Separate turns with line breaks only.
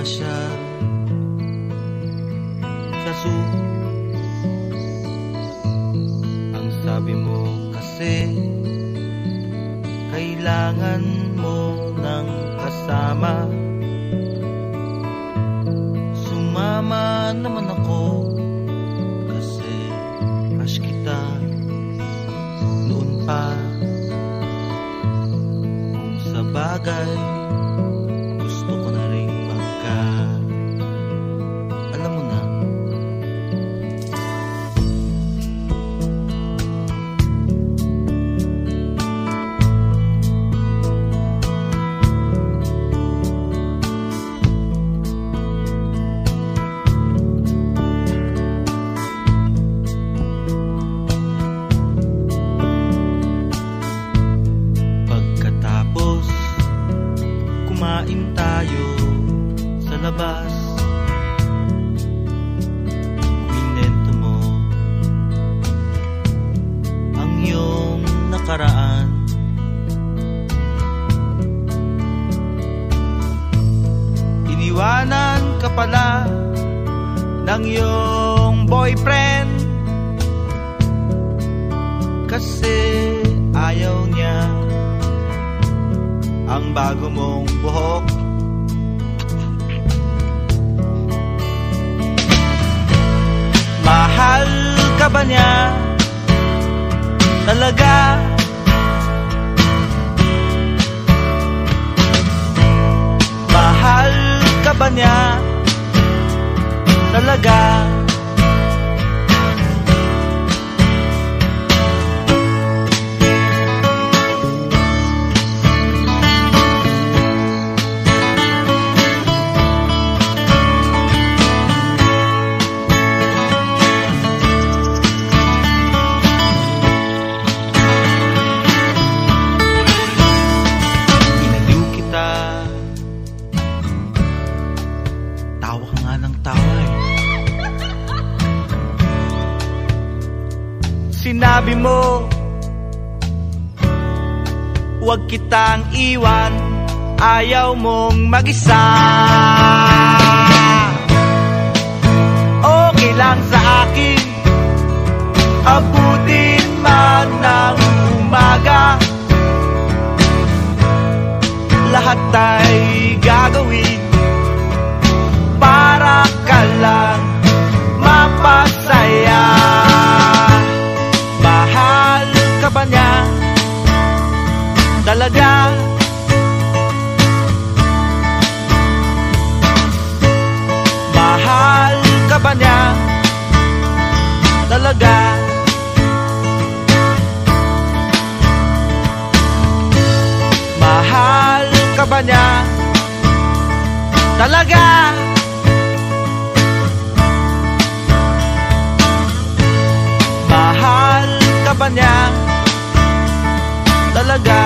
kasama siya sa zoo. Ang sabi mo kasi kailangan mo ng kasama. Sumama naman ako kasi crush kita noon pa. Kung sa bagay Kumain tayo sa labas. Kwinento mo Ang iyong nakaraan. Iniwanan ka pala ng iyong boyfriend Kasi ayaw niya ang bago mong buhok Mahal ka ba niya? Talaga? Tawa eh. Sinabi mo Huwag kitang iwan Ayaw mong mag-isa Okay lang sa akin Abutin ba niya talaga? Mahal ka ba niya talaga? Mahal ka ba niya talaga?